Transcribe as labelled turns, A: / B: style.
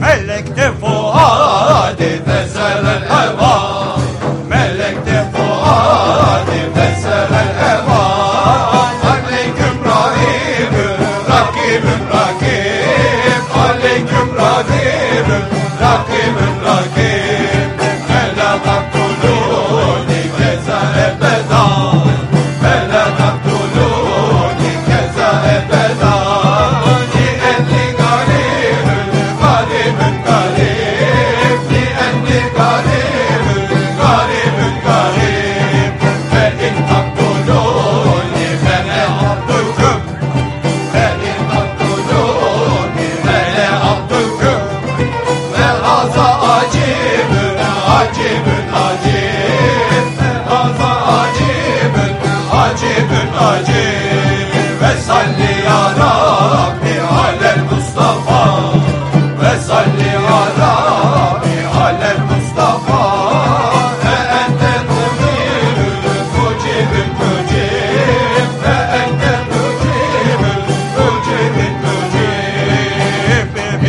A: Melekte fuadi veselel heva. Melekte fuadi veselel heva. Aleyküm rahibün rakibün rakib Aleyküm rahibün rakibün rakib acibün acib Ve haza acibün acibün acib Ve salli Mustafa. Ve salli ya Rabbi Mustafa